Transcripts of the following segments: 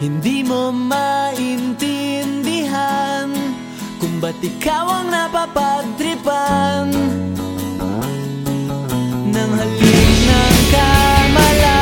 Hindi mo maintindihan Kung ba't ikaw ang napapagtripan. Nang halik ng kamalan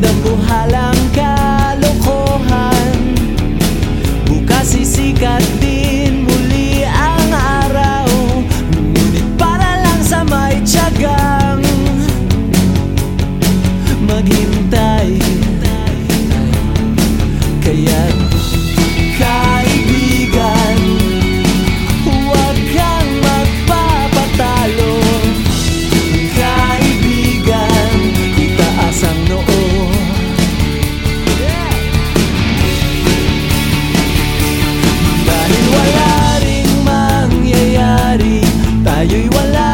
dambuhalang kalokohan. Bukas isikat din muli ang araw. Ngunit para lang sa may tiyagang Maghintay. you alive.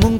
mong